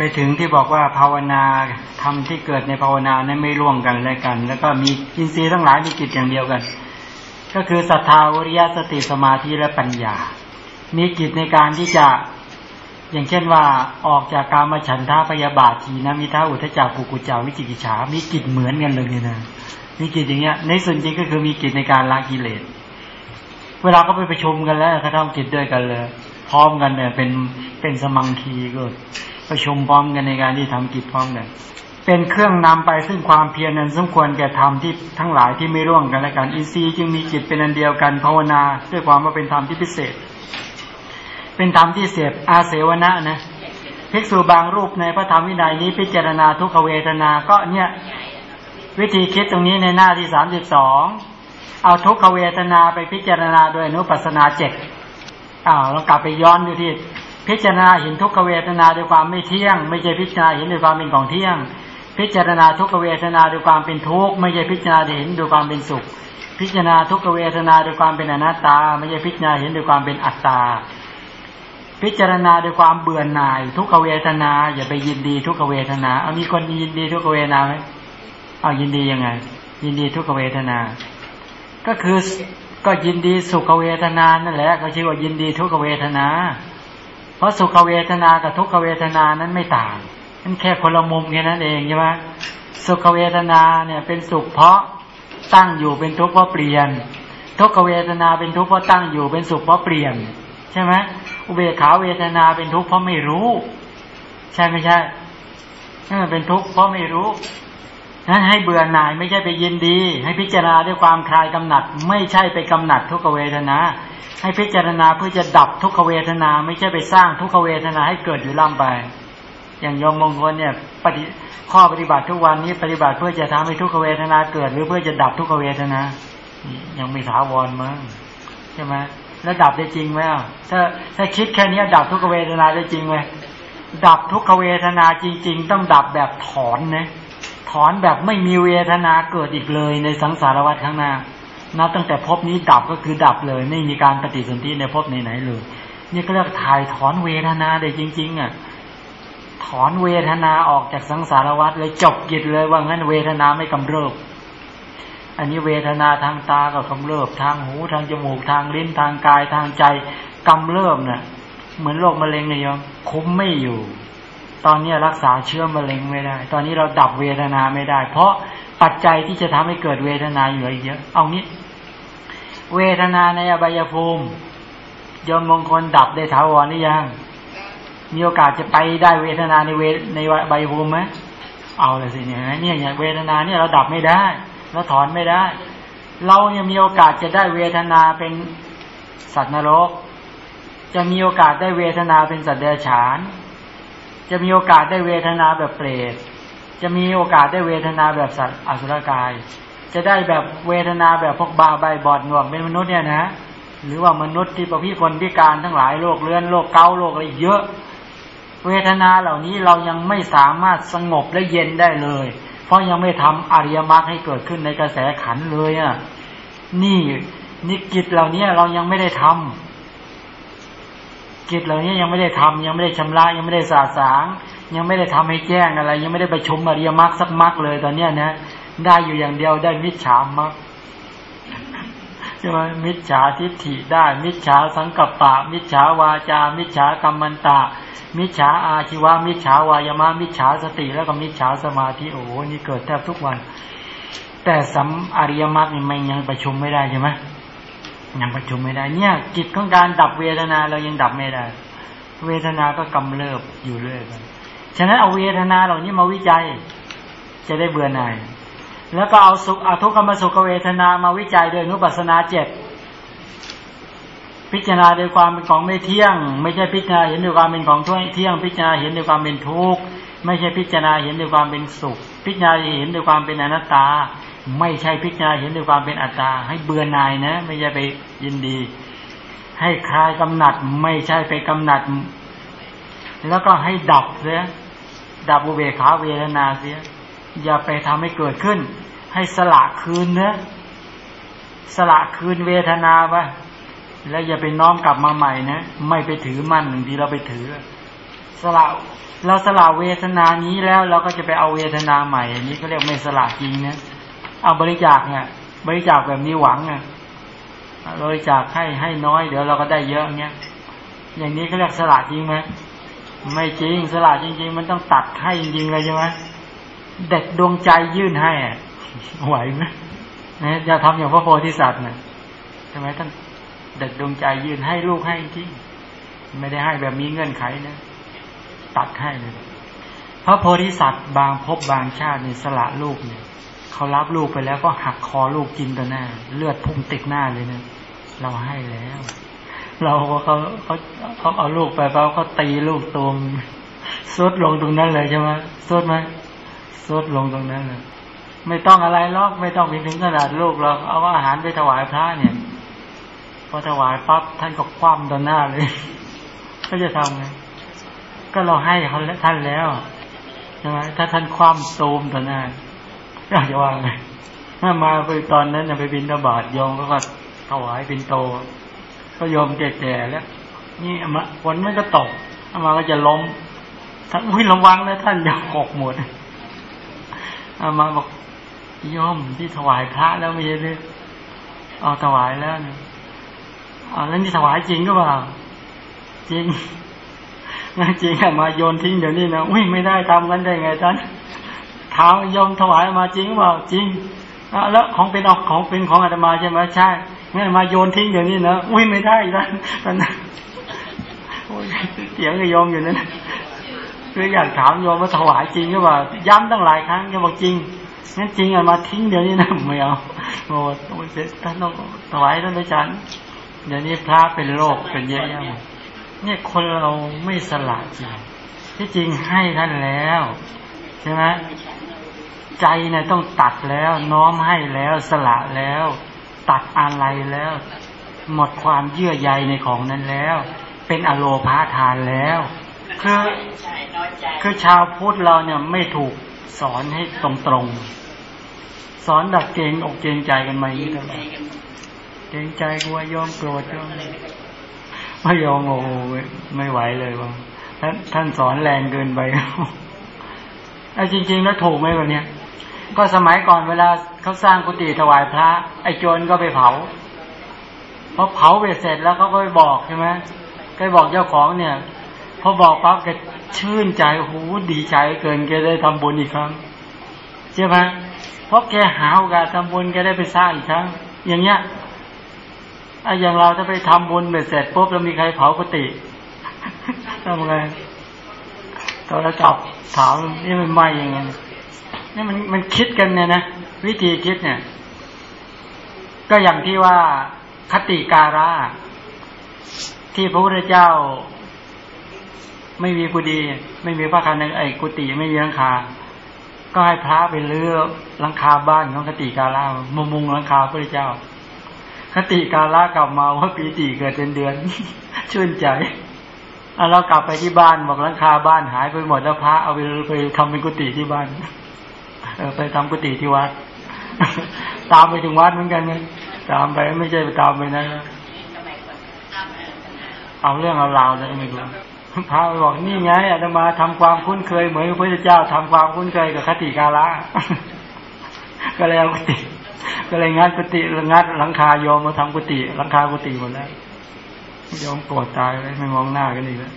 ไปถึงที่บอกว่าภาวนาทำที่เกิดในภาวนานั้นไม่ร่วงกันและกัน แล้วก็มีอินทรีย์ทั้งหลายมีกิจอย่างเดียวกัน ก็คือศรัทธาวิริยะสติสมาธิและปัญญา มีกิจในการที่จะอย่างเช่นว่าออกจากการมาฉันท่าพยาบาททีนะมีท่าอุทจักกุกุจาวิจิกิจฉามีกิจเหมือนกันเลยเนี่ยนะมีกิจอย่างเงี้ย ในส่วนจริงก็คือมีกิจในการละกิเลส เวลาก็ไปประชุมกันแล้วเขาทำกิจด้วยกันเลย พร้อมกันเนี่ยเป็นเป็นสมังคีก็ ประชุมพร้อมกันในการที่ทำกิจพร้อมกัน เป็นเครื่องนำไปซึ่งความเพียรนั้นสมควรแก่ธรรมที่ทั้งหลายที่ไม่ร่วงกันและกันอินทรีย์จึงมีจิตเป็นอันเดียวกันภาวนาด้วยความว่าเป็นธรรมที่พิเศษ เป็นธรรมที่เสพอาเสวนะนะภิกษุบางรูปในพระธรรมวินัยนี้พิจารณาทุกขเวทนาก็เนี่ยวิธีคิดตรงนี้ในหน้าที่สามสิบสองเอาทุกขเวทนาไปพิจารณาโดยอนุปัสนาเจ็ดอ้าวเรากลับไปย้อนดูที่ พิจารณาเห็นทุกขเวทนาด้วยความไม่เที่ยง ไม่ใช่พิจารณาเห็นด้วยความเป็นของเที่ยง พิจารณาทุกขเวทนาด้วยความเป็นทุกข์ไม่ใช่พิจารณาเห็นด้วยความเป็นสุข พิจารณาทุกขเวทนาด้วยความเป็นอนัตตา ไม่ใช่พิจารณาเห็นด้วยความเป็นอัตตา พิจารณาด้วยความเบื่อหน่าย ทุกขเวทนา อย่าไปยินดีทุกขเวทนาเอามีคนยินดีทุกขเวทนาไหมเอายินดียังไง ยินดีทุกขเวทนา ก็คือก็ยินดีสุขเวทนานั่นแหละก็ชื่อว่ายินดีทุกขเวทนา เพราะสุขเวทนากับทุกขเวทนานั้นไม่ต่างมันแค่คนละมุมแค่นั้นเองใช่ไหมสุขเวทนาเนี่ยเป็นสุขเพราะตั้งอยู่เป็นทุกข์เพราะเปลี่ยน ทุกขเวทนาเป็นทุกข์เพราะตั้งอยู่เป็นสุขเพราะเปลี่ยน ใช่ไหมอุเบกขาเวทนาเป็นทุกข์เพราะไม่รู้ ใช่ไม่ใช่นั่นเป็นทุกข์เพราะไม่รู้ นั้นให้เบื่อหน่ายไม่ใช่ไปยินดี ให้พิจารณาด้วยความคลายกำหนัด ไม่ใช่ไปกำหนัดทุกเวทนา ให้พิจารณาเพื่อจะดับทุกเวทนา ไม่ใช่ไปสร้างทุกเวทนาให้เกิดอยู่ล่ำไป อย่างยมมงคลเนี่ยปฏิข้อปฏิบัติทุกวันนี้ปฏิบัติเพื่อจะทำให้ทุกเวทนาเกิด หรือเพื่อจะดับทุกเวทนา ยังม่ถาวรมั้งใช่ไหมแล้วดับได้จริงไหมถ้าถ้าคิดแค่นี้ดับทุกเวทนาได้จริงไหมดับทุกเวทนาจริง ๆ ต้องดับแบบถอนนะ ถอนแบบไม่มีเวทนาเกิดอีกเลยในสังสารวัฏข้างหน้านับตั้งแต่ภพนี้ดับก็คือดับเลย ไม่มีการปฏิสนธิในภพไหนๆเลย นี่ก็เรียกถ่ายถอนเวทนาได้จริง ๆ อะ ถอนเวทนาออกจากสังสารวัฏเลยจบกิจเลยว่างั้นเวทนาไม่กำเริบอันนี้เวทนาทางตาก็กำเริบทางหูทางจมูกทางลิ้นทางกายทางใจกำเริบเนี่ยเหมือนโรคมะเร็งเนี่ยยคุ้มไม่อยู่ ตอนนี้รักษาเชื้อมะเร็งไม่ได้ ตอนนี้เราดับเวทนาไม่ได้ เพราะปัจจัยที่จะทำให้เกิดเวทนาอยู่เยอะ เอานี้ เวทนาในอบายภูมิยมมงคลดับได้ถาวรหรือยัง มีโอกาสจะไปได้เวทนาในเวในใบภูมิไหมเอาเลยสิเนี่ยเนี่ยอย่างเวทนาเนี่ยเราดับไม่ได้ เราถอนไม่ได้ เราเนี่ยมีโอกาสจะได้เวทนาเป็นสัตว์นรก จะมีโอกาสได้เวทนาเป็นสัตว์เดรัจฉาน จะมีโอกาสได้เวทนาแบบเปรตจะมีโอกาสได้เวทนาแบบสัตว์อสุรกาย จะได้แบบเวทนาแบบพวกบาใบบอดหนวกเป็นมนุษย์เนี่ยนะหรือว่ามนุษย์ที่ประพิคนพิการทั้งหลายโรคเลื่อนโรคเกาโรคอะไรเยอะ เวทนาเหล่านี้เรายังไม่สามารถสงบและเย็นได้เลย เพราะยังไม่ทำอริยมรรคให้เกิดขึ้นในกระแสขันเลยอะนี่นี่กิจเหล่านี้เรายังไม่ได้ทำ กิจเหล่านี้ยังไม่ได้ทำยังไม่ได้ชำระยังไม่ได้สาสาง ยังไม่ได้ทำให้แจ้งอะไร ยังไม่ได้ไปชมอริยมรรคสักมรรคเลยตอนเนี้ยนะได้อยู่อย่างเดียวได้มิจฉามรรคใช่ไหมมิจฉาทิฏฐิได้ มิจฉาสังกัปปะ มิจฉาวาจา มิจฉากรรมันตะมิจฉาอาชีวะมิจฉาวายามะมิจฉาสติ แล้วก็มิจฉาสมาธิโอ้โหนี่เกิดแทบทุกวัน แต่สัมอริยมรรคนี่มันยังประชุมไม่ได้ใช่ไหม ยังประชุมไม่ได้ เนี่ย กิจของการดับเวทนาเรายังดับไม่ได้ เวทนาก็กำเริบอยู่เรื่อยไปฉะนั้นเอาเวทนาเหล่านี้มาวิจัย จะได้เบื่อหน่าย แล้วก็เอาสุขอาทุกขมสุขเวทนามาวิจัยโดยนุปัสนาเจ็ดพิจารณาโดยความเป็นของไม่เที่ยง ไม่ใช่พิจารณาเห็นโดยความเป็นของเที่ยง พิจารณาเห็นโดยความเป็นทุกข์ไม่ใช่พิจารณาเห็นโดยความเป็นสุข พิจารณาเห็นโดยความเป็นอนัตตา ไม่ใช่พิจารณาเห็นโดยความเป็นอัตตา ให้เบื่อหน่ายนะ ไม่ใช่ไปยินดี ให้คลายกำหนัด ไม่ใช่ไปกำหนัด แล้วก็ให้ดับเสียดับอุเบกขาเวทนาเสีย อย่าไปทำให้เกิดขึ้น ให้สละคืนเนื้อสละคืนเวทนาไปแล้วอย่าไปน้อมกลับมาใหม่นะไม่ไปถือมั่นหนึ่งทีเราไปถือสสละเราสละเวทนานี้แล้วเราก็จะไปเอาเวทนาใหม่อันนี้ก็เรียกไม่สละจริงนะ เอาบริจาคเนี่ย บริจาคแบบนี้หวังเนี่ยบริจาคให้ให้น้อยเดี๋ยวเราก็ได้เยอะเงี้ย อย่างนี้เขาเรียกสละจริงไหมไม่จริงสละจริง ๆ มันต้องตัดให้จริงๆเลยใช่ไหมเด็กดวงใจยื่นให้ไหวไหมนะจะทำอย่างพระโพธิสัตว์นะใช่ไหมท่านเด็กดวงใจยื่นให้ลูกให้จริงไม่ได้ให้แบบมีเงื่อนไขนะตัดให้เลยพระโพธิสัตว์บางพบบางชาติในสละลูกเนี่ย เขารับลูกไปแล้วก็หักคอลูกกินต่อหน้า เลือดพุ่งติดหน้าเลยนะเราให้แล้ว เราเขาเขาเขาเอาลูกไปเขาเขาตีลูกตวมซุดลงตรงนั้นเลยใช่ไหมซุดไหมซุดลงตรงนั้นเลยไม่ต้องอะไรหรอกไม่ต้องไปถึงขนาดลูกเราเอาอาหารไปถวายพระเนี่ยพอถวายปั๊บท่านก็คว่ำต่อหน้าเลยก็จะทำไงก็เราให้เขาท่านแล้วใช่ไหมถ้าท่านคว่ำตูมต่อหน้า อยาจะว่าไงถ้ามาไปตอนนั้นไปบินตบาทยองก็ถวายเป็นโต ก็ยอมแก่ๆแล้ว นี่มาฝนมันก็ตกมาก็จะล้มท่านอุ้ยระวังนะท่านอย่าหกหมดอามาบอกยอมที่ถวายพระแล้วไม่ใช่หรือเอาถวายแล้วเอ๋อแล้วนี่ถวายจริงก็เปล่าจริงงั้นจริงอะมาโยนทิ้งเดี๋ยวนี้นะอุ้ยไม่ได้ทำกันได้ไงท่าน ถามยอมถวายมาจริงเปล่าจริงแล้วของเป็นออกของเป็นของอาตมาใช่ไหมใช่งั้นมาโยนทิ้งเดี๋ยวนี้นะอุ้ยไม่ได้ท่านท่านเสียงก็ยอมอยู่นั่นคืออยากถามโยมว่าถวายจริงก็ว่า ย้ำตั้งหลายครั้งจะบอกจริงงั้นจริงอะมาทิ้งเดี๋ยวนี้นะไม่เอาโอ้ท่านต้องถวายท่านอาจารย์เดี๋ยวนี้พระเป็นโรคเป็นเยอะแยะเนี่ยคนเราไม่สละจริงที่จริงให้ท่านแล้วใช่ไหม ใจเนี่ยต้องตัดแล้วน้อมให้แล้วสละแล้ว ตัดอะไรแล้ว หมดความเยื่อใยในของนั้นแล้ว เป็นอโลพาทานแล้วคือคือชาวพุทธเราเนี่ยไม่ถูกสอนให้ตรงตรงสอนดักเกงอกเกงใจกันมาอย่างนี้ตลอดเกงใจกลัวยอมโกรธยอมไม่ยอมโอ้ไม่ไหวเลยว่าท่านท่านสอนแรงเกินไปไอ้จริง ๆ แล้วถูกไหมวันนี้ ก็สมัยก่อนเวลาเขาสร้างกุฏิถวายพระ ไอ้โจรก็ไปเผาพอเผาเสร็จแล้วเขาก็ไปบอกใช่ไหมก็บอกเจ้าของเนี่ย พอบอกปั๊บแกชื่นใจโอ้โหดีใจเกินแกได้ทำบุญอีกครั้งใช่ไหมเพราะแกหาโอกาสทำบุญแกได้ไปสร้างอีกครั้ง อย่างเงี้ยไอ้อย่างเราถ้าไปทำบุญเสร็จปุ๊บแล้วมีใครเผากุฏิทำไงตอนเราจับถามนี่มันไหมยังไง นี่มันมันคิดกันเนี่ยนะวิธีคิดเนี่ย ก็อย่างที่ว่าคติการะที่พระพุทธเจ้า ไม่มีกุฏิไม่มีพระคันในไอ้กุฏิไม่มีหลังคา ก็ให้พระไปเลือหลังคาบ้านของคติการะมุมุงหลังคาพระพุทธเจ้า คติการะกลับมาว่าปีติเกิดเป็นเดือนชื่นใจเรากลับไปที่บ้านบอกหลังคาบ้านหายไปหมดแล้วพระเอาไปไปทำเป็นกุฏิที่บ้าน ไปทำกุฏิที่วัด ตามไปถึงวัดเหมือนกันไหมตามไปไม่ใช่ไปตามไปนะเอาเรื่องเอาราวแล้วไม่รู้พระบอกนี่ไงอาตมาทำความคุ้นเคยเหมือนพระเจ้าทำความคุ้นเคยกับคติกาละก็เลยเอากุฏิก็เลยงัดกุฏิงัดหลังคายอมมาทำกุฏิหลังคากุฏิหมดแล้วยอมโกรธตายเลยไม่มองหน้ากันอีกแล้ว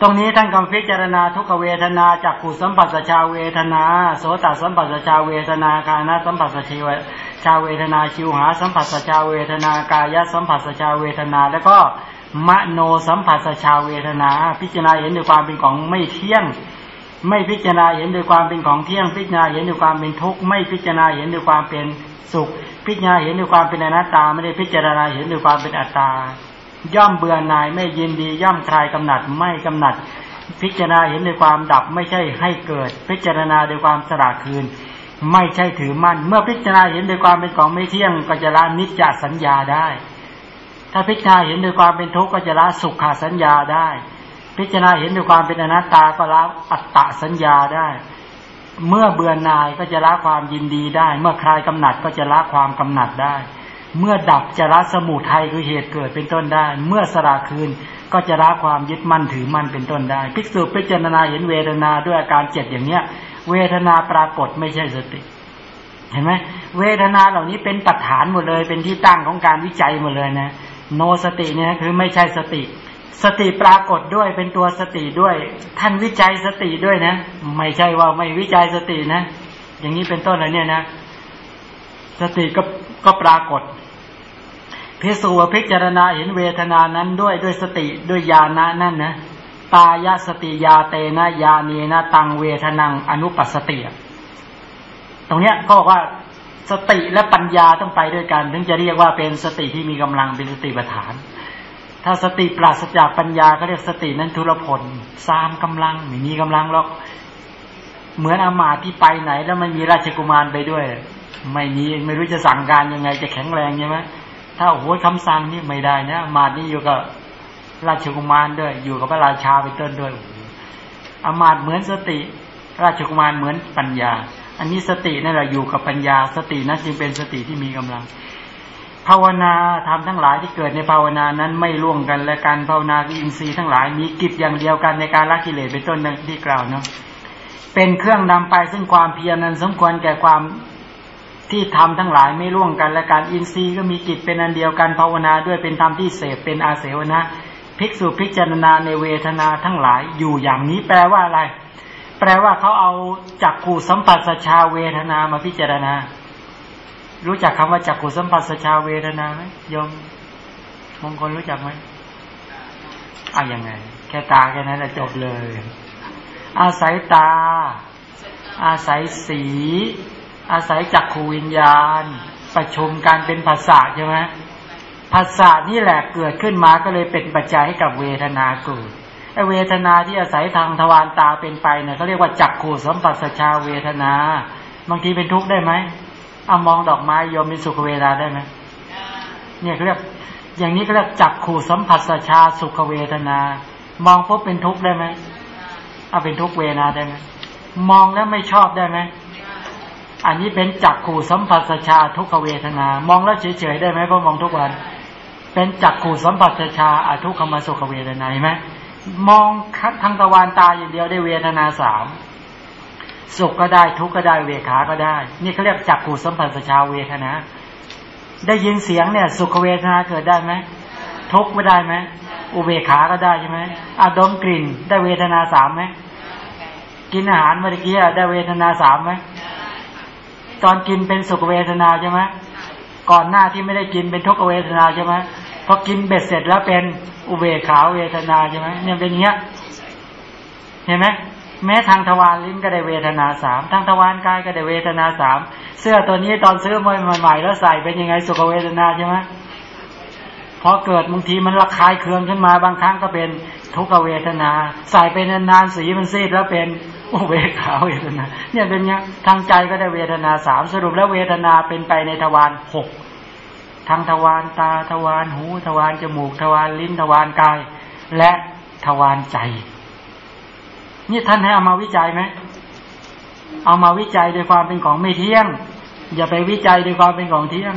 ตรงนี้ท่านกำพิจารณาทุกเวทนาจากขุสัมปัสชาเวทนาโสตสัมปัสชาเวทนาคานะสัมปัสชิวชาเวทนาชิวหา สัมปัสชาเวทนากายสัมปัสชาเวทนา แล้วก็มโนสัมผัสชาเวทนา พิจารณาเห็นด้วยความเป็นของไม่เที่ยง ไม่พิจารณาเห็นด้วยความเป็นของเที่ยง พิจารณาเห็นด้วยความเป็นทุกข์ไม่พิจารณาเห็นด้วยความเป็นสุข พิจารณาเห็นด้วยความเป็นอนัตตา ไม่ได้พิจารณาเห็นด้วยความเป็นอัตตา ย่อมเบื่อหน่ายไม่ยินดีย่อมคลายกำหนัดไม่กำหนัด พิจารณาเห็นในความดับไม่ใช่ให้เกิด พิจารณาโดยความสละคืน ไม่ใช่ถือมั่น เมื่อพิจารณาเห็นโดยความเป็นของไม่เที่ยงก็จะละนิจจสัญญาได้ ถ้าพิจารณาเห็นโดยความเป็นทุกข์ก็จะละสุขาสัญญาได้ พิจารณาเห็นโดยความเป็นอนัตตาก็ละอัตตสัญญาได้ เมื่อเบื่อหน่ายก็จะละความยินดีได้ เมื่อคลายกำหนัดก็จะละความกำหนัดได้ เมื่อดับจะละสมุทัยคือเหตุเกิดเป็นต้นได้ เมื่อสละคืนก็จะละความยึดมั่นถือมั่นเป็นต้นได้ ภิกษุพิจารณาเห็นเวทนาด้วยอาการเจ็ดอย่างเนี้ย เวทนาปรากฏไม่ใช่สติ เห็นไหมเวทนาเหล่านี้เป็นปัจฐานหมดเลย เป็นที่ตั้งของการวิจัยหมดเลยนะ โนสติเนี่ยคือไม่ใช่สติ สติปรากฏด้วยเป็นตัวสติด้วย ท่านวิจัยสติด้วยนะ ไม่ใช่ว่าไม่วิจัยสตินะ อย่างนี้เป็นต้นอะไรเนี่ยนะ สติก็ ก็ปรากฏพิสูจพิจารณาเห็นเวทนานั้นด้วยด้วยสติด้วยญาณะนั่นนะตายาสติยาเตนะยาเนนะตังเวทนังอนุปัสสติตรงเนี้ยก็บอกว่าสติและปัญญาต้องไปด้วยกัน ถึงจะเรียกว่าเป็นสติที่มีกำลังเป็นสติปัฏฐาน ถ้าสติปราศจากปัญญาก็เรียกสตินั้นทุรพลสามกำลังไม่มีกำลังหรอกเหมือนอามาที่ไปไหนแล้วไม่มีราชกุมารไปด้วย ไม่มีไม่รู้จะสั่งการยังไง จะแข็งแรงใช่ไหมถ้าโอ้โหคำสั่งนี่ไม่ได้นะมาดนี่อยู่กับราชกุมารด้วย อยู่กับพระราชาเป็นต้นด้วยอามาตเหมือนสติ ราชกุมารเหมือนปัญญา อันนี้สตินั่นแหละอยู่กับปัญญา สตินั้นจึงเป็นสติที่มีกำลัง ภาวนาทำทั้งหลายที่เกิดในภาวนานั้นไม่ล่วงกันและการภาวนาอินทรีย์ทั้งหลายมีกิจอย่างเดียวกันในการละกิเลสเป็นต้นดังที่กล่าวเนาะเป็นเครื่องนำไปซึ่งความเพียรนั้นสมควรแก่ความ ที่ทำทั้งหลายไม่ร่วงกันและการอินทรีย์ก็มีกิจเป็นอันเดียวกันภาวนาด้วยเป็นธรรมที่เสพเป็นอาเสวนะภิกษุพิจารณาในเวทนาทั้งหลายอยู่อย่างนี้แปลว่าอะไร แปลว่าเขาเอาจักขู่สัมปัสชาเวทนามาพิจารณา รู้จักคำว่าจักขู่สัมปัสชาเวทนาไหมยมมงคลรู้จักไหมอะยังไง แค่ตาแค่นั้นแหละจบเลย อาศัยตา อาศัยสี อาศัยจักขูวิญญาณ ประชุมการเป็นภาษาใช่ไหมภาษานี่แหละเกิดขึ้นมาก็เลยเป็นปัจจัยให้กับเวทนาเกิดไอเวทนาที่อาศัยทางทวารตาเป็นไปเนี่ยเขาเรียกว่าจักขูสัมปัสชาเวทนา บางทีเป็นทุกข์ได้ไหมเอามองดอกไม้ยอมเป็นสุขเวทนาได้ไหมเนี่ยเขาเรียกอย่างนี้ก็เรียกจักขูสัมผัสชาสุขเวทนา มองพบเป็นทุกข์ได้ไหมเอาเป็นทุกข์เวทนาได้ไหมมองแล้วไม่ชอบได้ไหม อันนี้เป็นจักขู่สัมผัสชาทุกเวทนา มองแล้วเฉยๆได้ไหมเพราะมองทุกวัน เป็นจักขู่สัมผัสชาอทุกขมสุขเวทนาเห็นไหมมองทางตะวันตาอย่างเดียวได้เวทนาสามสุขก็ได้ทุกข์ก็ได้เวขาก็ได้ นี่เขาเรียกจักขู่สัมผัสชาเวทนา ได้ยินเสียงเนี่ย สุขเวทนาเกิดได้ไหมทุกข์ไม่ได้ไหมอุเบขาก็ได้ใช่ไหมอาดมกลิ่น ได้เวทนาสามไหมกินอาหารเมื่อกี้ได้เวทนาสามไหม ตอนกินเป็นสุขเวทนาใช่ไหมก่อนหน้าที่ไม่ได้กินเป็นทุกเวทนาใช่ไหมพอกินเบ็ดเสร็จแล้วเป็นอุเบกขาเวทนาใช่ไหมเนี่ยเป็นอย่างเงี้ย เห็นไหมแม้ทางทวารลิ้นก็ได้เวทนาสามทางทวารกายก็ได้เวทนาสามเสื้อตัวนี้ตอนซื้อใหม่ๆแล้วใส่เป็นยังไงสุขเวทนาใช่ไหมพอเกิดบางทีมันระคายเคืองขึ้นมาบางครั้งก็เป็นทุกขเวทนา ใส่ไปนานๆสีมันซีดแล้วเป็น เบกขาเวทนา เนี่ยเป็นเนี้ยทางใจก็ได้เวทนาสามสรุปแล้วเวทนาเป็นไปในทวารหกทางทวารตาทวารหูทวารจมูกทวารลิ้นทวารกาย และทวารใจ นี่ท่านให้เอามาวิจัยไหมเอามาวิจัยโดยความเป็นของไม่เที่ยง อย่าไปวิจัยโดยความเป็นของเที่ยง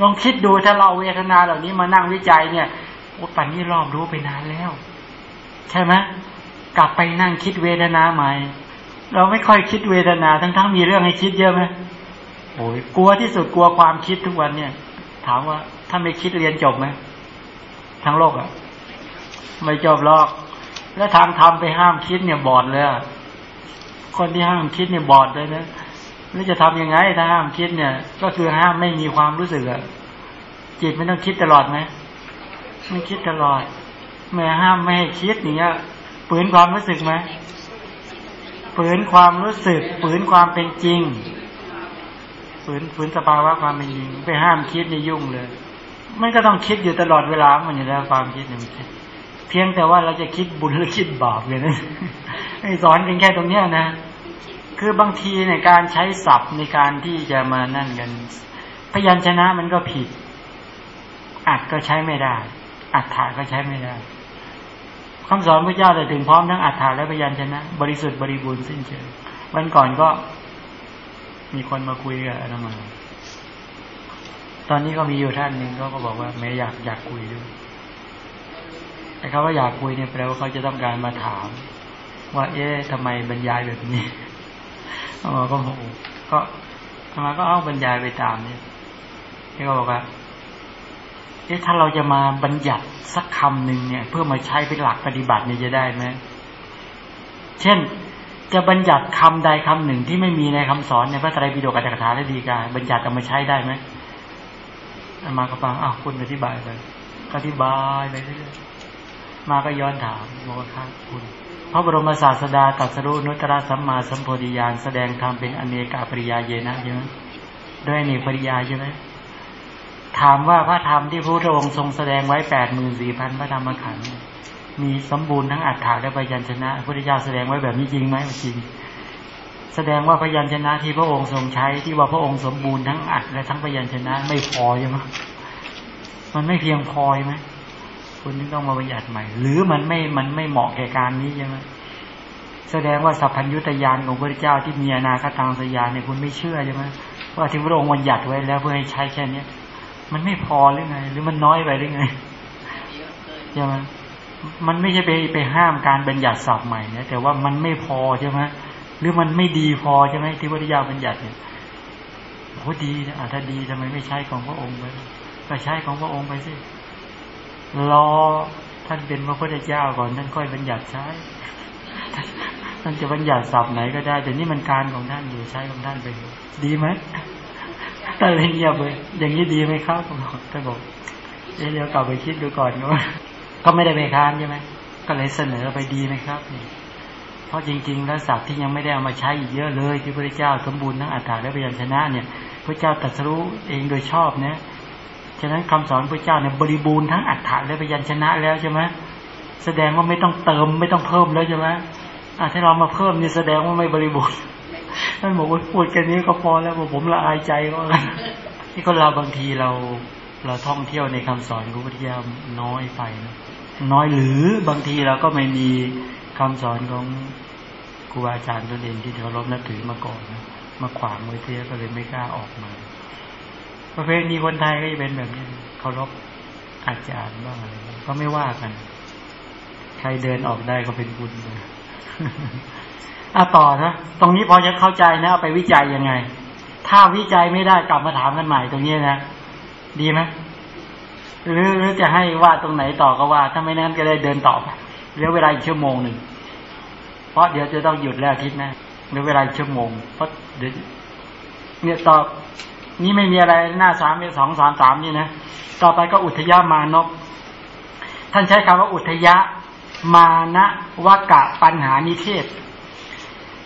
ลองคิดดูถ้าเราเวทนาเหล่านี้มานั่งวิจัยเนี่ยโอ้ปันนี้รอบรู้ไปนานแล้ว ใช่ไหมกลับไปนั่งคิดเวทนาใหม่ เราไม่ค่อยคิดเวทนา ทั้งๆมีเรื่องให้คิดเยอะไหมโอ้ยกลัวที่สุดกลัวความคิดทุกวันเนี่ย ถามว่าถ้าไม่คิดเรียนจบไหมทั้งโลกอะ่ะไม่จบหรอก แล้วทางทำไปห้ามคิดเนี่ยบอดเลยคนที่ห้ามคิดเนี่ยบอดเลยนะแล้วจะทํำยังไงถ้าห้ามคิดเนี่ย ก็คือห้ามไม่มีความรู้สึกอะจิตไม่ต้องคิดตลอดไหมไม่คิดตลอดแม่ห้ามไม่ให้คิดอย่างเงี้ยฝืนความรู้สึกไหม ฝืนความรู้สึก ฝืนความเป็นจริง ฝืนฝืนสภาวะความเป็นจริง ไปห้ามคิดในยุ่งเลยมันก็ต้องคิดอยู่ตลอดเวลามันอยู่แล้วความคิดเนี่ยมันคิด เพียงแต่ว่าเราจะคิดบุญหรือคิดบาปเลยนะไอ้สอนกันแค่ตรงเนี้ยนะ คือบางทีในการใช้ศัพท์ในการที่จะมานั่นกัน พยัญชนะมันก็ผิดอัดก็ใช้ไม่ได้ อัดถาก็ใช้ไม่ได้ คำสอนพระเจ้าแต่ถึงพร้อมทั้งอัฏฐานและพยัญชนะ บริสุทธิ์บริบูรณ์สิ้นเชิงวันก่อนก็มีคนมาคุยกับอาตมา ตอนนี้ก็มีอยู่ท่านหนึ่งเขาก็บอกว่าไม่อยากอยากคุยด้วยแต่เขาว่าอยากคุยเนี่ยแปลว่าเขาจะต้องการมาถาม ว่า เอ๊ะทำไมบรรยายแบบนี้อ๋อก็โหก็ทำไมก็เอาบรรยายไปตามเนี่ยที่เขาบอกว่า เอ๊ะถ้าเราจะมาบัญญัติสักคำหนึ่งเนี่ย เพื่อมาใช้เป็นหลักปฏิบัติเนี่ยจะได้ไหมเช่นจะบัญญัติคำใดคำหนึ่งที่ไม่มีในคำสอนในพระไตรปิฎกอัตถกถาและดีกาบัญญัติเอามาใช้ได้ไหมมาก็ฟังอ้าวคุณอธิบายไปอธิบายไปเรื่อยๆมาก็ย้อนถามบอกว่าคุณ พระบรมศาสดาตรัสรู้นุตตรสัมมาสัมโพธิญาณแสดงธรรมเป็นอเนกาปริยาเยนะใช่ไหมด้วยอเนกปริยาใช่ไหม ถามว่าพระธรรมที่พระองค์ทรงแสดงไว้แปดหมื่นสี่พันพระธรรมขันธ์มีสมบูรณ์ทั้งอัฏฐาและพยัญชนะพระพุทธเจ้าแสดงไว้แบบนี้จริงไหมจริง แสดงว่าพยัญชนะที่พระองค์ทรงใช้ที่ว่าพระองค์สมบูรณ์ทั้งอัดและทั้งพยัญชนะไม่พอใช่ไหมมันไม่เพียงพอใช่ไหมคุณต้องมาประหยัดใหม่ หรือมันไม่มันไม่เหมาะแก่การนี้ใช่ไหมแสดงว่าสัพพัญญุตยานของพระเจ้าที่มีอนาคตังสยานเนี่ยคุณไม่เชื่อใช่ไหมว่าที่พระองค์บัญญัติไว้แล้วเพื่อให้ใช้แค่เนี้ย มันไม่พอหรือไง หรือมันน้อยไปหรือไงใช่ไหมมันไม่ใช่ไปไปห้ามการบัญญัติศัพท์ใหม่นะแต่ว่ามันไม่พอใช่ไหมหรือมันไม่ดีพอใช่ไหมที่พระพุทธเจ้าบัญญัติเนี่ยโอ้ดีนะถ้าดีทำไมไม่ใช้ของพระองค์ไปก็ใช้ของพระองค์ไปสิรอท่านเป็นพระพุทธเจ้าก่อนท่านค่อยบัญญัติใช้ท่านจะบัญญัติศัพท์ไหนก็ได้แต่นี่มันการของท่านอยู่ใช้ของท่านไปดีไหม ถ้าเรียเงียบเลยอย่างนี้ดีไหมครับผมท่านบอกเดี๋ยวกลับไปคิดดูก่อนก็ก็ไม่ได้ไปค้านใช่ไหมก็เลยเสนอไปดีไหมครับเพราะจริง ๆ แล้วศัพท์ที่ยังไม่ได้เอามาใช้อีกเยอะเลยที่พระเจ้าสมบูรณ์ทั้งอัฏฐาและพยัญชนะเนี่ยพระเจ้าตรัสรู้เองโดยชอบเนี่ยฉะนั้นคำสอนพระเจ้าเนี่ยบริบูรณ์ทั้งอัฏฐะและพยัญชนะแล้วใช่ไหมแสดงว่าไม่ต้องเติมไม่ต้องเพิ่มแล้วใช่ไหมถ้าเรามาเพิ่มนี่แสดงว่าไม่บริบูรณ์ ท่านบอกว่าพูดแค่นี้ก็พอแล้วผมละอายใจก็แล้วที่คนเราบางทีเราเราท่องเที่ยวในคำสอนของพระพุทธเจ้าน้อยไปนะน้อยหรือบางทีเราก็ไม่มีคำสอนของครูอาจารย์ตัวเองที่เคารพนับถือมาก่อนนะมาขวางมือเทียก็เลยไม่กล้าออกมา ประเพณีคนไทยก็จะเป็นแบบนี้เคารพอาจารย์บ้างอะไรก็ไม่ว่ากัน ใครเดินออกได้ก็เป็นบุญเล อะต่อนะ ตรงนี้พอจะเข้าใจนะเอาไปวิจัยยังไง ถ้าวิจัยไม่ได้กลับมาถามกันใหม่ตรงนี้นะ ดีไหมหรือหรือจะให้ว่าตรงไหนต่อก็ว่า ถ้าไม่นั้นก็ได้เดินต่อไปเหลือเวลาอีกชั่วโมงหนึ่ง เพราะเดี๋ยวจะต้องหยุดแล้วอาทิตย์หน้าเหลือเวลาอีกชั่วโมง เพราะเดี๋ยวเนี่ยตอบนี่ไม่มีอะไรหน้าสามสองสามสามนี่นะ ต่อไปก็อุทยามานกท่านใช้คำว่าอุทยะมานะวกะปัญหานิเทศ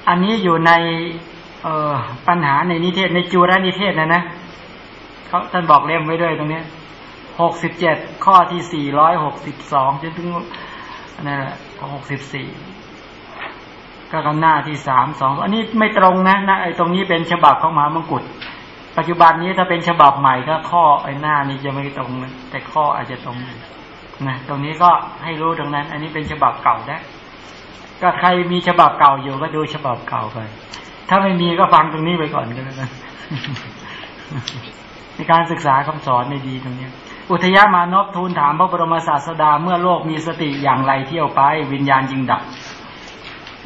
อันนี้อยู่ในเออปัญหาในนิเทศในจูรนิเทศนะนะเขาท่านบอกเล่มไว้ด้วยตรงนี้หกสิบเจ็ดข้อที่สี่ร้อยหกสิบสองจนถึงนั่นแหละหกสิบสี่ก็กันหน้าที่สามสองอันนี้ไม่ตรงนะนะไอ้ตรงนี้เป็นฉบับของมหามงกุฎปัจจุบันนี้ถ้าเป็นฉบับใหม่ก็ข้อไอ้หน้านี้จะไม่ตรงนะแต่ข้ออาจจะตรงนะตรงนี้ก็ให้รู้ตรงนั้น อันนี้เป็นฉบับเก่าได้ ก็ใครมีฉบับเก่าอยู่ก็ดูฉบับเก่าไป ถ้าไม่มีก็ฟังตรงนี้ไปก่อนก็แล้วกันในการศึกษาคำสอนในดีตรงนี้อุทยามานพทูลถามพระบรมศาสดาเมื่อโลกมีสติอย่างไรเที่ยวไป วิญญาณยิงดับ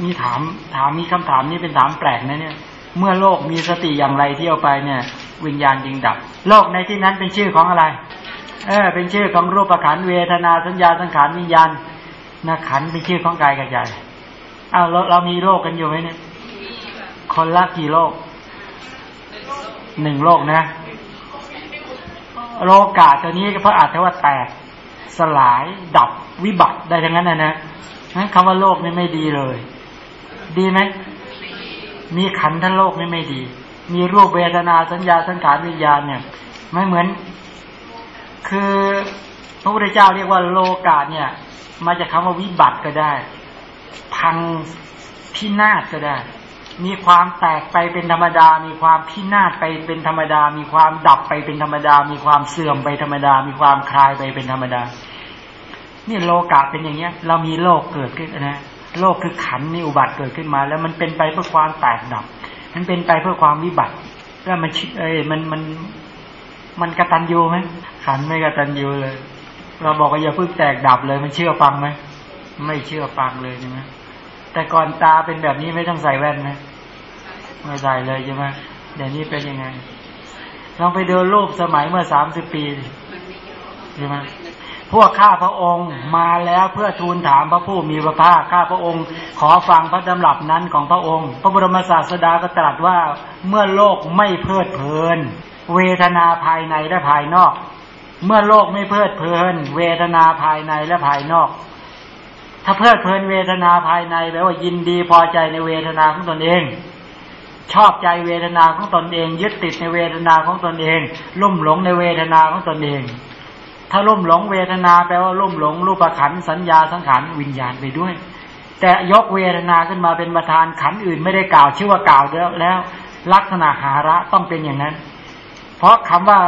มีถามถามมีคำถามนี้เป็นถามแปลกนะเนี่ย เมื่อโลกมีสติอย่างไรเที่ยวไปเนี่ย วิญญาณยิงดับ โลกในที่นั้นเป็นชื่อของอะไร เออ เป็นชื่อของรูปขันเวทนาสัญญาสังขารวิญญาณนะขันเป็นชื่อของกายกับใจ อ้าวเราเรามีโลกกันอยู่ไหมเนี่ยคนละกี่โลกหนึ่งโลกนะโลกาตัวนี้เพระอาจจะว่าแตก สลายดับวิบัติได้ทั้งนั้นนะนะนั้นคำว่าโลกนี่ไม่ดีเลย ดีไหมมีขันทั้งโลกนี่ไม่ดี มีรูปเวทนาสัญญาสังขารวิญญาณเนี่ย ไม่เหมือน คือพระพุทธเจ้าเรียกว่าโลกาเนี่ย มาจากคาว่าวิบัติก็ได้ พังพินาศก็ได้ มีความแตกไปเป็นธรรมดา มีความพินาศไปเป็นธรรมดา มีความดับไปเป็นธรรมดา มีความเสื่อมไปธรรมดา มีความคลายไปเป็นธรรมดา นี่โลกะเป็นอย่างเงี้ย เรามีโลกเกิดขึ้นนะโลกคือขันนี่อุบัติเกิดขึ้นมา แล้วมันเป็นไปเพื่อความแตกดับ มันเป็นไปเพื่อความวิบัติ แล้วมันเอ้ยมันมันมันกระตันยูไหมขันไม่กระตันยูเลย เราบอกว่าอย่าเพิ่งแตกดับเลยมันเชื่อฟังไหม ไม่เชื่อฟังเลยใช่ไหมแต่ก่อนตาเป็นแบบนี้ไม่ต้องใส่แว่นไหมไม่ใส่เลยใช่ไหมเดี๋ยวนี้เป็นยังไงลองไปดูรูปสมัยเมื่อสามสิบปีใช่ไหมพวกข้าพระองค์มาแล้วเพื่อทูลถามพระผู้มีพระภาคข้าพระองค์ ขอฟังพระดำรับนั้นของพระองค์ พระบรมศาสดาก็ตรัสว่าเมื่อโลกไม่เพลิดเพลิน เวทนาภายในและภายนอก เมื่อโลกไม่เพลิดเพลิน เวทนาภายในและภายนอก ถ้าเพลิดเพลินเวทนาภายในแปลว่ายินดีพอใจในเวทนาของตนเอง ชอบใจเวทนาของตนเอง ยึดติดในเวทนาของตนเอง ลุ่มหลงในเวทนาของตนเอง ถ้าลุ่มหลงเวทนาแปลว่าลุ่มหลงรูปขันสัญญาสังขารวิญญาณไปด้วย แต่ยกเวทนาขึ้นมาเป็นประธานขันอื่นไม่ได้กล่าวชื่อว่ากล่าวแล้วแล้วลักษณะหาระต้องเป็นอย่างนั้น เพราะคำว่า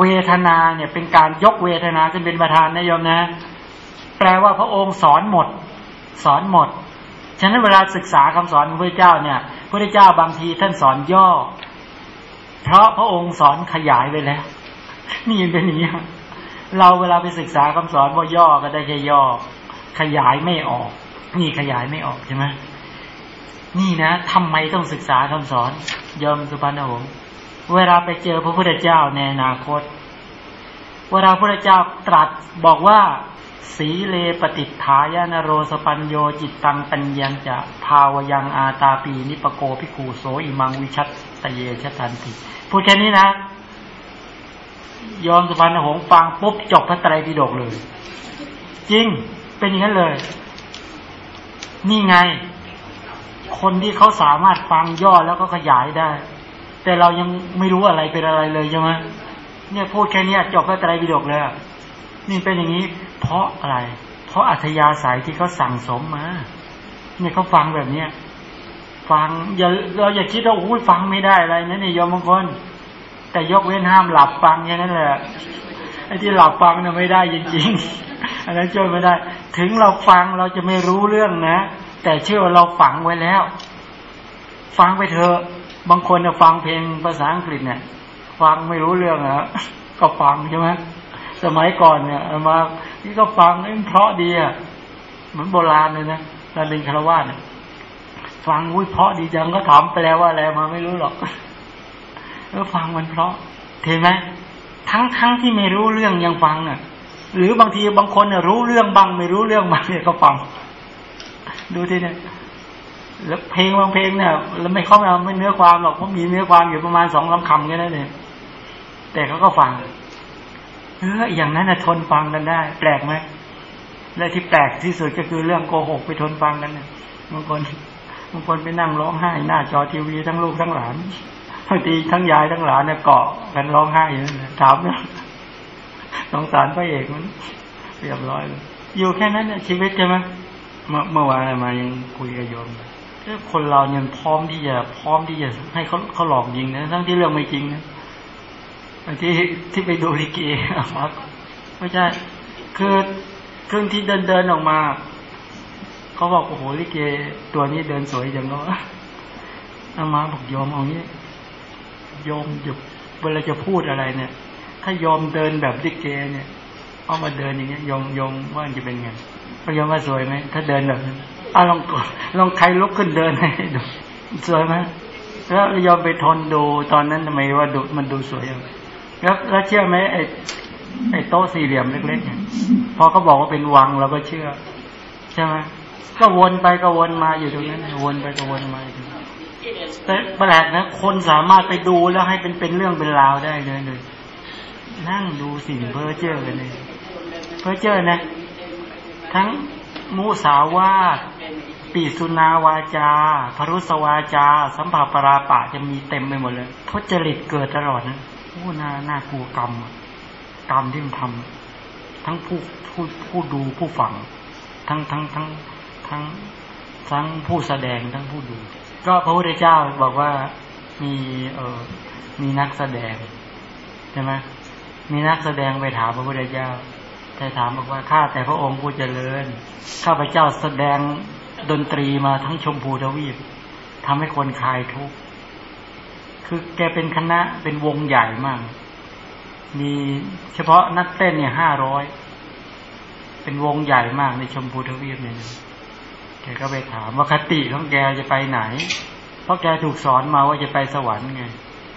เวทนาเนี่ยเป็นการยกเวทนาขึ้นเป็นประธานนะโยมนะ แปลว่าพระองค์สอนหมด สอนหมด ฉะนั้นเวลาศึกษาคำสอนของพระเจ้าเนี่ยพระเจ้าบางทีท่านสอนย่อ เพราะพระองค์สอนขยายไปแล้วนี่เป็นอย่างนี้เราเวลาไปศึกษาคำสอนว่าย่อก็ได้แค่ย่อ ขยายไม่ออก นี่ขยายไม่ออกใช่ไหมนี่นะทำไมต้องศึกษาคำสอนยอมสุพรรณหงษ์เวลาไปเจอพระพุทธเจ้าในอนาคต เวลาพระพุทธเจ้าตรัสบอกว่า สีเลปฏิฐายานโรสปัญโยจิตตังปัญญังจะภาวยังอาตาปีนิปโกพิคูโสอิมังวิชัตตเยชะตันติพูดแค่นี้นะ ยอมสุพรรณหงฟังปุ๊บจบพระไตรปิฎกเลย จริงเป็นอย่างนั้นเลย นี่ไง คนที่เขาสามารถฟังย่อแล้วก็ขยายได้ แต่เรายังไม่รู้อะไรเป็นอะไรเลยใช่ไหมเนี่ยพูดแค่นี้จบพระไตรปิฎกเลยนี่เป็นอย่างนี้ เพราะอะไร เพราะอัธยาศัยที่เขาสั่งสมมา เนี่ยเขาฟังแบบเนี้ยฟังอย่าเราอย่าคิดว่าโอ้ยฟังไม่ได้อะไรนะเนี่ยยอมบางคนแต่ยกเว้นห้ามหลับฟังแค่นั้นแหละไอ้ที่หลับฟังเนี่ยไม่ได้จริงๆอันนั้นช่วยไม่ได้ ถึงเราฟังเราจะไม่รู้เรื่องนะ แต่เชื่อว่าเราฝังไว้แล้ว ฟังไปเถอะบางคนจะฟังเพลงภาษาอังกฤษเนี่ย ฟังไม่รู้เรื่องอะก็ฟังใช่ไหม สมัยก่อนเนี่ยมานี่ก็ฟังเพราะดีอะเหมือนโบราณเลยนะเราเป็นคารวะเนี่ยฟังอุ้ยเพราะดีจังก็ถามไปแล้วว่าอะไรมาไม่รู้หรอกเออฟังมันเพราะเห็นไหมทั้งทั้งที่ไม่รู้เรื่องยังฟังอะ หรือบางทีบางคนเนี่ยรู้เรื่องบางไม่รู้เรื่องบางเนี่ยก็ฟัง ดูที่เนี่ยแล้วเพลงบางเพลงเนี่ยเราไม่เข้ามาไม่เนื้อความหรอกเพราะมีเนื้อความอยู่ประมาณสองลำคำแค่นั้นเองแต่เขาก็ฟัง เอออย่างนั้นนะทนฟังกันได้ แปลกไหมและที่แปลกที่สุดก็คือเรื่องโกหกไปทนฟังกันเนี่ยบางคนบางคนไปนั่งร้องไห้หน้าจอทีวีทั้งลูกทั้งหลานบางทีทั้งยายทั้งหลานเนี่ยเกาะกันร้องไห้อยู่ถามนี่ยสงสารพระเอกมันเรียบร้อยเลยอยู่แค่นั้นเนี่ยชีวิตใช่ไหมเมื่อเมื่อวานมายังคุยกับโยมคนเรายังพร้อมที่จะพร้อมที่จะให้เขาเขาหลอกยิงนะทั้งที่เรื่องไม่จริงนะ ที่ที่ไปดูลิเกครับไม่ใช่คือเครื่องที่เดินเดินออกมาเขาบอกโอ้โหลิเก ตัวนี้เดินสวยจังเนาะอามาบอกยอมเอางี้ยอมหยุดเวลาจะพูดอะไรเนี่ย ถ้ายอมเดินแบบลิเกเนี่ยเอามาเดินอย่างเงี้ยยอมยอมว่าจะเป็นไงพยอมว่าสวยไหมถ้าเดินแบบนั้นอะลองลองใครลุกขึ้นเดินให้ดูสวยไหมแล้วยอมไปทนดูตอนนั้นทำไมว่าดูมันดูสวยอย่าง แล้วแล้วเชื่อไหมไอ้ไอ้โต๊ะสี่เหลี่ยมเล็กๆเนี่ยพอเขาบอกว่าเป็นวังเราก็เชื่อ ใช่ไหมก็วนไปก็วนมาอยู่ตรงนั้นวนไปก็วนมาแต่แปลกนะ คนสามารถไปดูแล้วให้เป็นเป็นเรื่องเป็นราวได้เลยเลย นั่งดูสิ่งเพ้อเจ้อกันเลยเพ้อเจ้อนะ ทั้งมุสาวาทปีสุนาวาจาพรุสวาจา สัมภาปราปะจะมีเต็มไปหมดเลยทุจริตเกิดตลอดนะ โอ้น่าน่ากลัวกรรม กรรมที่มันทำทั้งผู้ผู้ผู้ดูผู้ฟังทั้งทั้งทั้งทั้งทั้งผู้แสดงทั้งผู้ดู ก็พระพุทธเจ้าบอกว่ามีเออมีนักแสดงใช่ไหมมีนักแสดงไปถามพระพุทธเจ้าแต่ถามบอกว่าข้าแต่พระองค์ผู้เจริญข้าพระเจ้าแสดงดนตรีมาทั้งชมพูทวีปทำให้คนคลายทุกข์ คือแกเป็นคณะเป็นวงใหญ่มาก มีเฉพาะนักเต้นเนี่ยห้าร้อยเป็นวงใหญ่มากในชมพูทวีปเนี่ยแกก็ไปถามว่าคติของแกจะไปไหน เพราะแกถูกสอนมาว่าจะไปสวรรค์ไง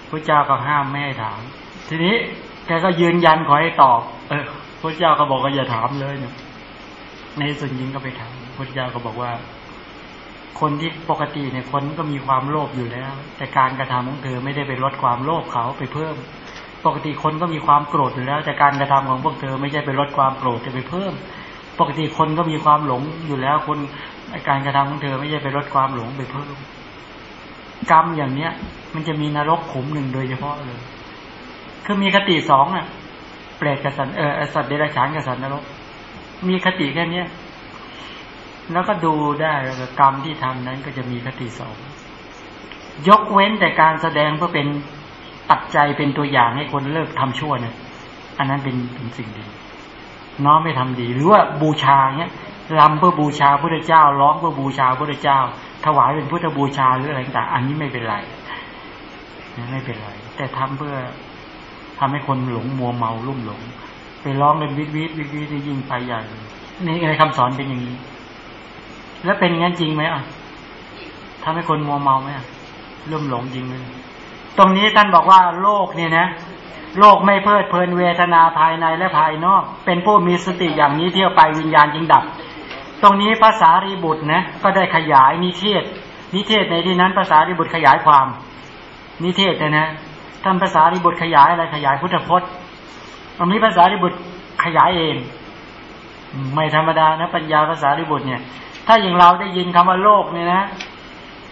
พระเจ้าก็ห้ามไม่ให้ถาม ทีนี้แกก็ยืนยันขอให้ตอบ เออพระเจ้าก็บอกว่าอย่าถามเลยเนี่ยในส่วนยิงก็ไปถามพระเจ้าก็บอกว่า คนที่ปกติเนี่ยคนก็มีความโลภอยู่แล้ว แต่การกระทำของเธอไม่ได้ไปลดความโลภเขาไปเพิ่ม ปกติคนก็มีความโกรธอยู่แล้ว แต่การกระทำของพวกเธอไม่ใช่ไปลดความโกรธแต่ไปเพิ่ม ปกติคนก็มีความหลงอยู่แล้วคนการกระทำของเธอไม่ใช่ไปลดความหลงไปเพิ่ม กรรมอย่างเนี้ย มันจะมีนรกขุมหนึ่งโดยเฉพาะเลย คือมีคติสองอะเปรตกับสันเออสัตว์เดรัจฉานกับสัตว์นรก มีคติแค่เนี้ย แล้วก็ดูได้ก,กรรมที่ทำนั้นก็จะมีคติสองยกเว้นแต่การแสดงเพื่อเป็นปัจจัยเป็นตัวอย่างให้คนเลิกทำชั่วเนะอันนั้นเป็นเป็นสิ่งดี น้อมไม่ทำดี หรือว่าบูชาเนี้ยลำเพื่อบูชาพระเจ้าร้องเพื่อบูชาพระเจ้า ถวายเป็นพุทธบูชาหรืออะไรต่างอันนี้ไม่เป็นไรไม่เป็นไร แต่ทำเพื่อทำให้คนหลงมัวเมาลุ่มหลง ไปร้องเป็นวิทวิทวิทวิทยิ่งไปใหญ่นี่ในคำสอนเป็นอย่างนี้ แล้วเป็นงั้นจริงไหมอะทำให้คนมัวเมาไหมอะลุ่มหลงจริงเลยตรงนี้ท่านบอกว่าโลกเนี่ยนะโลกไม่เพลิดเพลินเวทนาภายในและภายนอก เป็นผู้มีสติอย่างนี้เที่ยวไปวิญญาณจึงดับ ตรงนี้ภาษารีบุตรนะก็ได้ขยายนิเทศ นิเทศในที่นั้นภาษารีบุตรขยายความ นิเทศนะนะท่านภาษาริบุตรขยายอะไรขยายพุทธพจน์ตรงนี้ภาษาริบุตรขยายเอง ไม่ธรรมดานะปัญญาภาษาริบุตรเนี่ย ถ้าอย่างเราได้ยินคำว่าโลกเนี่ยนะ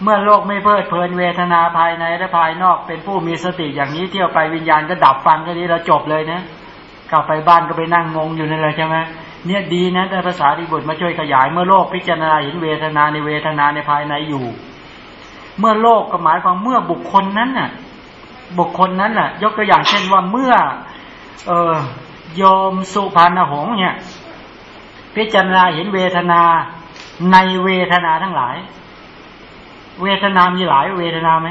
เมื่อโลกไม่เพลิดเพลินเวทนาภายในและภายนอกเป็นผู้มีสติอย่างนี้เที่ยวไปวิญญาณก็ดับฟังก็นี้เราจบเลยนะกลับไปบ้านก็ไปนั่งงงอยู่นั่นแหละใช่ไหมเนี่ยดีนะแต่ภาษาริบุตรมาช่วยขยาย เมื่อโลกพิจารณาเห็นเวทนาในเวทนาในภายในอยู่ เมื่อโลกก็หมายความเมื่อบุคคลนั้นน่ะ บุคคลนั้นแหละยกตัวอย่างเช่นว่าเมื่อ เออโยมสุพรรณหงษ์เนี่ย พิจารณาเห็นเวทนา ในเวทนาทั้งหลาย เวทนามีหลายเวทนาไหม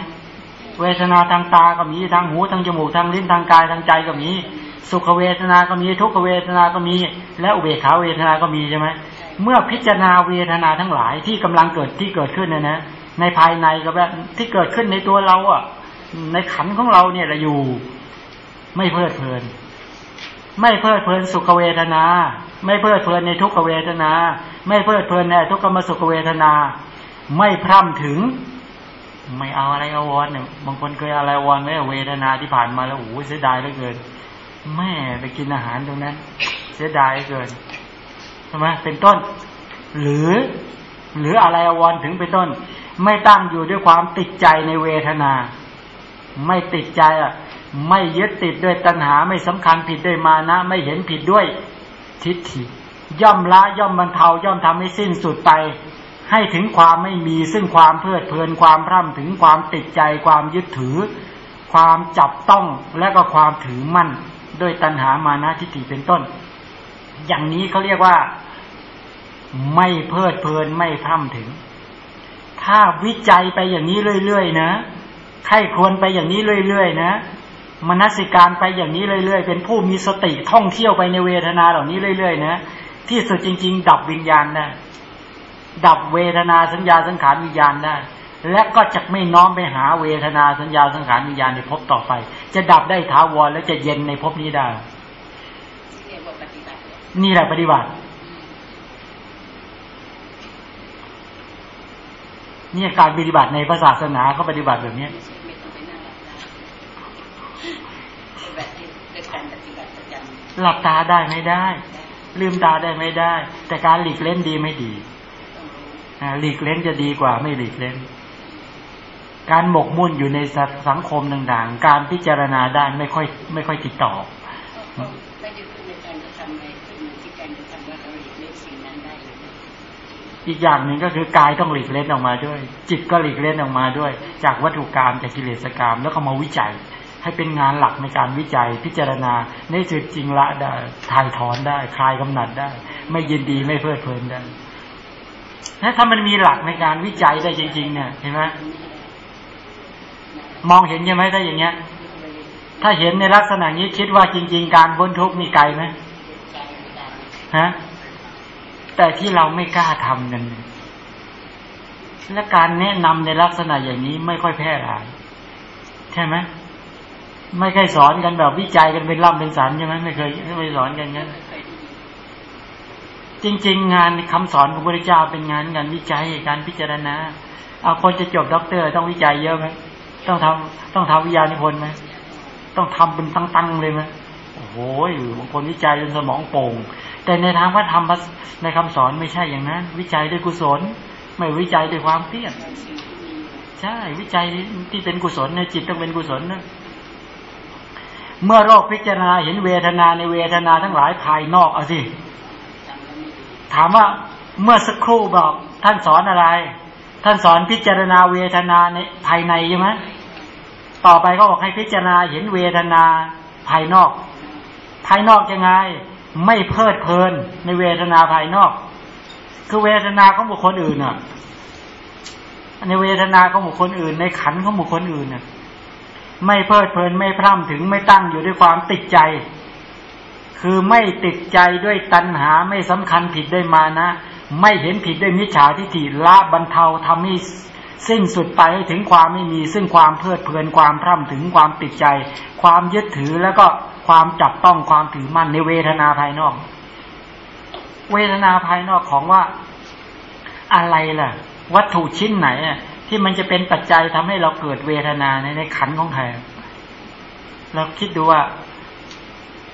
เวทนาทางตาก็มีทางหูทางจมูกทางลิ้นทางกายทางใจก็มี สุขเวทนาก็มีทุกขเวทนาก็มี และอุเบกขาเวทนาก็มีใช่ไหมเมื่อพิจารณาเวทนาทั้งหลายที่กำลังเกิดที่เกิดขึ้นนะนะ ในภายในก็แบบที่เกิดขึ้นในตัวเราอะ ในขันของเราเนี่ยเราอยู่ ไม่เพลิดเพลิน ไม่เพลิดเพลินสุขเวทนา ไม่เพลิดเพลินในทุกขเวทนา ไม่เพลิดเพลินในทุกขมสุขเวทนา ไม่พร่ำถึง ไม่เอาอะไรอาวอนเนี่ยบางคนเคยอะไรวอนไว้เวทนาที่ผ่านมาแล้วโอ้เสียดายเหลือเกินแม่ไปกินอาหารตรงนั้น เสียดายเกินใช่ไหมเป็นต้น หรือ หรืออะไรอวอนถึงเป็นต้น ไม่ตั้งอยู่ด้วยความติดใจในเวทนา ไม่ติดใจอะ ไม่ยึดติดด้วยตัณหาไม่สำคัญผิดด้วยมานะ ไม่เห็นผิดด้วยทิฏฐิ ย่อมละย่อมบรรเทาย่อมทำให้สิ้นสุดไป ให้ถึงความไม่มีซึ่งความเพลิดเพลินความพร่ำถึงความติดใจความยึดถือ ความจับต้องและก็ความถือมั่นด้วยตัณหามานะทิฏฐิเป็นต้น อย่างนี้เขาเรียกว่าไม่เพลิดเพลินไม่พร่ำถึง ถ้าวิจัยไปอย่างนี้เรื่อยๆนะ ใครควรไปอย่างนี้เรื่อยๆนะ มนสิการไปอย่างนี้เรื่อยๆ เป็นผู้มีสติท่องเที่ยวไปในเวทนาเหล่านี้เรื่อยๆนะที่สุดจริง ๆ ดับวิญญาณได้ดับเวทนาสัญญาสังขารวิญญาณได้ และก็จะไม่น้อมไปหาเวทนาสัญญาสังขารวิญญาณในภพต่อไป จะดับได้ท้าวรและจะเย็นในภพนี้ได้ นี่แหละปฏิบัติเนี่ยการปฏิบัติในพระศาสนาเขาปฏิบัติแบบนี้ หลับตาได้ไม่ได้ ลืมตาได้ไม่ได้ แต่การหลีกเล่นดีไม่ดีหลีกเล่นจะดีกว่าไม่หลีกเล่น การหมกมุ่นอยู่ในสังคมต่างๆ การพิจารณาด้านไม่ค่อย ไม่ค่อยติดต่ออีกอย่างหนึ่งก็คือกายต้องหลีกเล่นออกมาด้วย จิตก็หลีกเล่นออกมาด้วย จากวัตถุกรรมจากกิเลสกรรมแล้วก็มาวิจัย ให้เป็นงานหลักในการวิจัยพิจารณาในจุดจริงละได้ถ่ายถอนได้ คลายกำหนัดได้ ไม่ยินดีไม่เพลิดเพลินได้ถ้ามันมีหลักในการวิจัยได้จริง ๆ เนี่ยเห็นไหมมองเห็นใช่ไหมถ้าอย่างเงี้ย ถ้าเห็นในลักษณะนี้คิดว่าจริง ๆ การพ้นทุกข์มีไกลไหมฮะแต่ที่เราไม่กล้าทำกันและการแนะนำในลักษณะอย่างนี้ไม่ค่อยแพร่หลายใช่ไหม ไม่เคยสอนกันแบบวิจัยกันเป็นล่ำเป็นสันใช่ไหมไม่เคยไม่เคยสอนกันงั้นจริง ๆ งานคำสอนของพระเจ้าเป็นงานการวิจัยการพิจารณาเอาคนจะจบด็อกเตอร์ต้องวิจัยเยอะไหมต้องทำต้องทำวิทยานิพนธ์ไหมต้องทำเป็นตั้งๆเลยไหมโอ้โหบางคนวิจัยจนสมองโป่ง แต่ในทางพระธรรมในคำสอนไม่ใช่อย่างนั้น วิจัยด้วยกุศล ไม่วิจัยด้วยความเครียดใช่ วิจัยที่เป็นกุศลในจิตต้องเป็นกุศลนะ เมื่อโรคพิจารณาเห็นเวทนาในเวทนาทั้งหลายภายนอกเอาสิถามว่าเมื่อสักครู่บอกท่านสอนอะไร ท่านสอนพิจารณาเวทนาในภายในใช่ไหมต่อไปก็บอกให้พิจารณาเห็นเวทนาภายนอก ภายนอกยังไง ไม่เพลิดเพลินในเวทนาภายนอก คือเวทนาของบุคคลอื่นอะในเวทนาของบุคคลอื่น ในขันของบุคคลอื่นน่ะ ไม่เพลิดเพลินไม่พร่ำถึงไม่ตั้งอยู่ด้วยความติดใจ คือไม่ติดใจด้วยตัณหาไม่สำคัญผิดด้วยมานะ ไม่เห็นผิดด้วยมิจฉาทิฏฐิละบรรเทาทำให้สิ้นสุดไปให้ถึงความไม่มีซึ่งความเพลิดเพลินความพร่ำถึงความติดใจ ความยึดถือแล้วก็ความจับต้องความถือมั่นในเวทนาภายนอก เวทนาภายนอกของว่าอะไรล่ะ วัตถุชิ้นไหนอะ ที่มันจะเป็นปัจจัยทำให้เราเกิดเวทนาในในขันของใครเราคิดดูว่า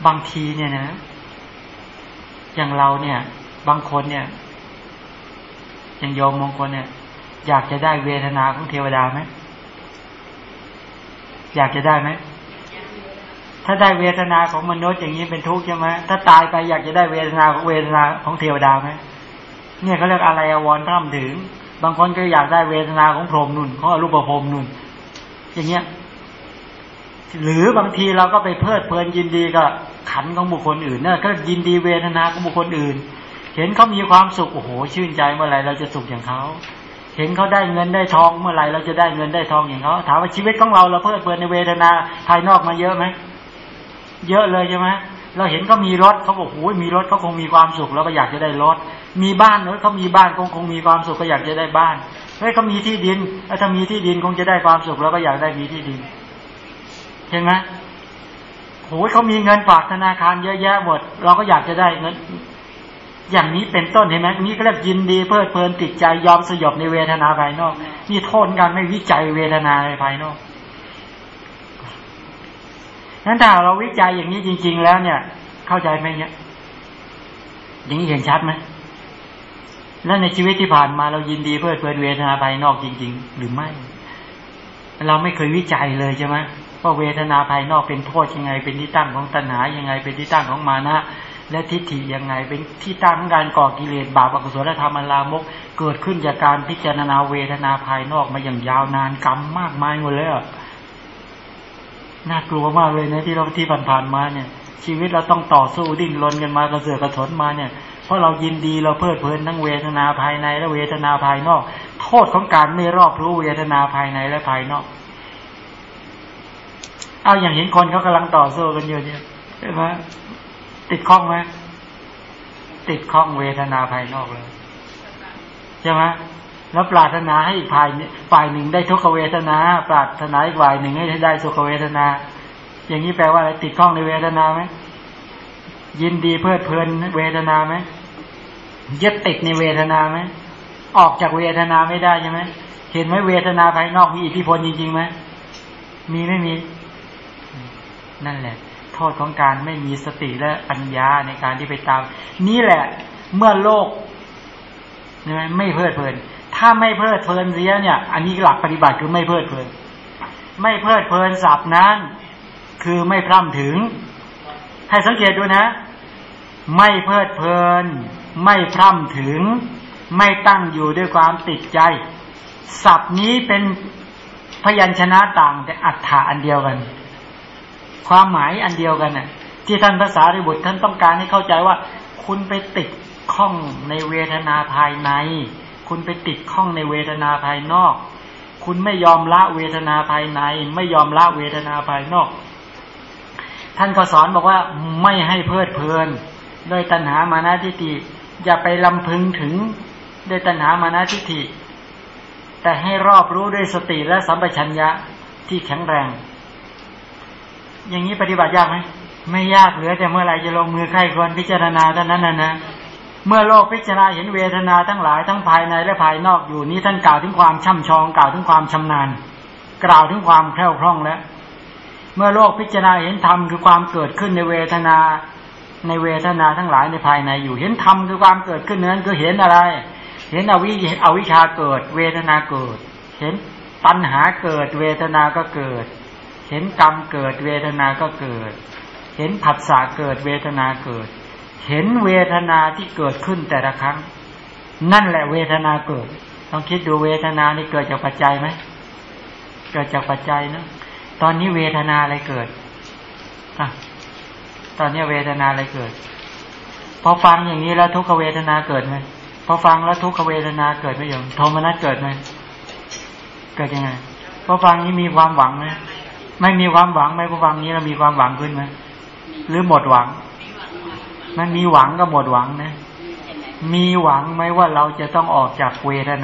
บางทีเนี่ยนะ อย่างเราเนี่ย บางคนเนี่ย อย่างโยมบางคนเนี่ย อยากจะได้เวทนาของเทวดาไหมอยากจะได้ไหมถ้าได้เวทนาของมนุษย์อย่างนี้เป็นทุกข์ใช่ไหมถ้าตายไปอยากจะได้เวทนาของเวทนาของเทวดาไหมเนี่ยเขาเรียกอะไรอวรพร่ำถึง บางคนก็อยากได้เวทนาของพรหมนุ่นของอรูปพรหมนุ่น อย่างเงี้ย หรือบางทีเราก็ไปเพลิดเพลินยินดีกับขันของบุคคลอื่นเนี่ยก็ยินดีเวทนาของบุคคลอื่น เห็นเขามีความสุขโอ้โหชื่นใจเมื่อไรเราจะสุขอย่างเขาเห็นเขาได้เงินได้ทองเมื่อไรเราจะได้เงินได้ทองอย่างเขาถามว่าชีวิตของเราเราเพลิดเพลินในเวทนาภายนอกมาเยอะไหมเยอะเลยใช่ไหม เราเห็นเขามีรถเขาบอกโอ้ยมีรถเขาคงมีความสุขเราก็อยากจะได้รถ มีบ้านเนอะเขามีบ้านคงคงมีความสุขก็อยากจะได้บ้านเฮ้ยเขามีที่ดินถ้ามีที่ดินคงจะได้ความสุขเราก็อยากได้มีที่ดินเห็นไหมโอ้ยเขามีเงินฝากธนาคารเยอะแยะหมด เราก็อยากจะได้เงิน อย่างนี้เป็นต้นเห็นไหมนี่ก็เรียกยินดีเพลิดเพลินติดใจยอมสยบในเวทนาภายนอก นี่โทษการไม่วิจัยเวทนาในภายนอก นั้นถ้าเราวิจัยอย่างนี้จริง ๆ แล้วเนี่ย เข้าใจไหมเนี่ยอย่างนี้เห็นชัดไหมแล้วในชีวิตที่ผ่านมาเรายินดีเพื่อเพลินเวทนาภายนอกจริง ๆ หรือไม่ เราไม่เคยวิจัยเลยใช่ไหมว่าเวทนาภายนอกเป็นโทษยังไง เป็นที่ตั้งของตัณหายังไง เป็นที่ตั้งของมานะและทิฏฐิยังไง เป็นที่ตั้งของการก่อกิเลสบาปอกุศลธรรมลามก เกิดขึ้นจากการพิจารณาเวทนาภายนอกมาอย่างยาวนานกรรมมากมายหมดเลย น่ากลัวมากเลยนะที่เราที่ผ่านๆมาเนี่ย ชีวิตเราต้องต่อสู้ดิ้นรนกันมากระเสือกกระสนมาเนี่ยเพราะเรายินดีเราเพลิดเพลินทั้งเวทนาภายในและเวทนาภายนอก โทษของการไม่รอบรู้เวทนาภายในและภายนอก เอาอย่างเห็นคนเขากำลังต่อสู้กันอยู่เนี่ยใช่ไหมติดข้องไหมติดข้องเวทนาภายนอกเลยใช่ไหม แล้วปรารถนาให้อีกฝ่ายฝ่ายหนึ่งได้ทุกขเวทนา ปรารถนาอีกฝ่ายหนึ่งให้ได้สุขเวทนา อย่างนี้แปลว่าอะไรติดข้องในเวทนาไหมยินดีเพลิดเพลินเวทนาไหมยึดติดในเวทนาไหมออกจากเวทนาไม่ได้ใช่ไหมเห็นไหมเวทนาภายนอกมีอิทธิพลจริงๆไหมมีไม่มี นั่นแหละ โทษของการไม่มีสติและปัญญาในการที่ไปตาม นี่แหละ เมื่อโลกไม่เพลิดเพลิน ถ้าไม่เพลิดเพลินเสียเนี่ย อันนี้หลักปฏิบัติคือไม่เพลิดเพลิน ไม่เพลิดเพลินสับนั้น คือไม่พร่ำถึง ให้สังเกตดูนะ ไม่เพลิดเพลิน ไม่พร่ำถึง ไม่ตั้งอยู่ด้วยความติดใจศัพท์นี้เป็นพยัญชนะต่างแต่อัฏฐะอันเดียวกัน ความหมายอันเดียวกันน่ะ ที่ท่านภาษาริบุตรท่านต้องการให้เข้าใจว่า คุณไปติดข้องในเวทนาภายใน คุณไปติดข้องในเวทนาภายนอก คุณไม่ยอมละเวทนาภายใน ไม่ยอมละเวทนาภายนอก ท่านก็สอนบอกว่าไม่ให้เพลิดเพลินด้วยตัณหามานะทิฏฐิอย่าไปลำพึงถึงด้วยตัณหามานะทิฏฐิแต่ให้รอบรู้ด้วยสติและสัมปชัญญะที่แข็งแรง อย่างนี้ปฏิบัติยากไหมไม่ยากเหลือแต่เมื่อไรจะลงมือไข้ควรพิจารณาเท่านั้นนะนะ เมื่อโลกพิจารณาเห็นเวทนาทั้งหลายทั้งภายในและภายนอกอยู่นี้ท่านกล่าวถึงความช่ำชองกล่าวถึงความชำนาญ กล่าวถึงความแคล่วคล่องแล้ว เมื่อโลกพิจารณาเห็นธรรมคือความเกิดขึ้นในเวทนา ในเวทนาทั้งหลายในภายในอยู่เห็นธรรมคือความเกิดขึ้นนั้นคือเห็นอะไร เห็นอวิอวิชชาเกิด เวทนาเกิด เห็นปัญหาเกิด เวทนาก็เกิด เห็นกรรมเกิด เวทนาก็เกิด เห็นผัสสะเกิด เวทนาเกิด เห็นเวทนาที่เกิดขึ้นแต่ละครั้ง นั่นแหละเวทนาเกิดต้องคิดดูเวทนานี่เกิดจากปัจจัยไหมเกิดจากปัจจัยนะตอนนี้เวทนาอะไรเกิดอะตอนนี้เวทนาอะไรเกิด พอฟังอย่างนี้แล้วทุกขเวทนาเกิดไหมพอฟังแล้วทุกขเวทนาเกิดไหมโยมโทมนัสเกิดไหมเกิดยังไงพอฟังนี้มีความหวังไหมไม่มีความหวังไหมพอฟังนี้เรามีความหวังขึ้นไหมหรือหมดหวัง มันมีหวังก็หมดหวังนะ มีหวังไหมว่าเราจะต้องออกจากเวทน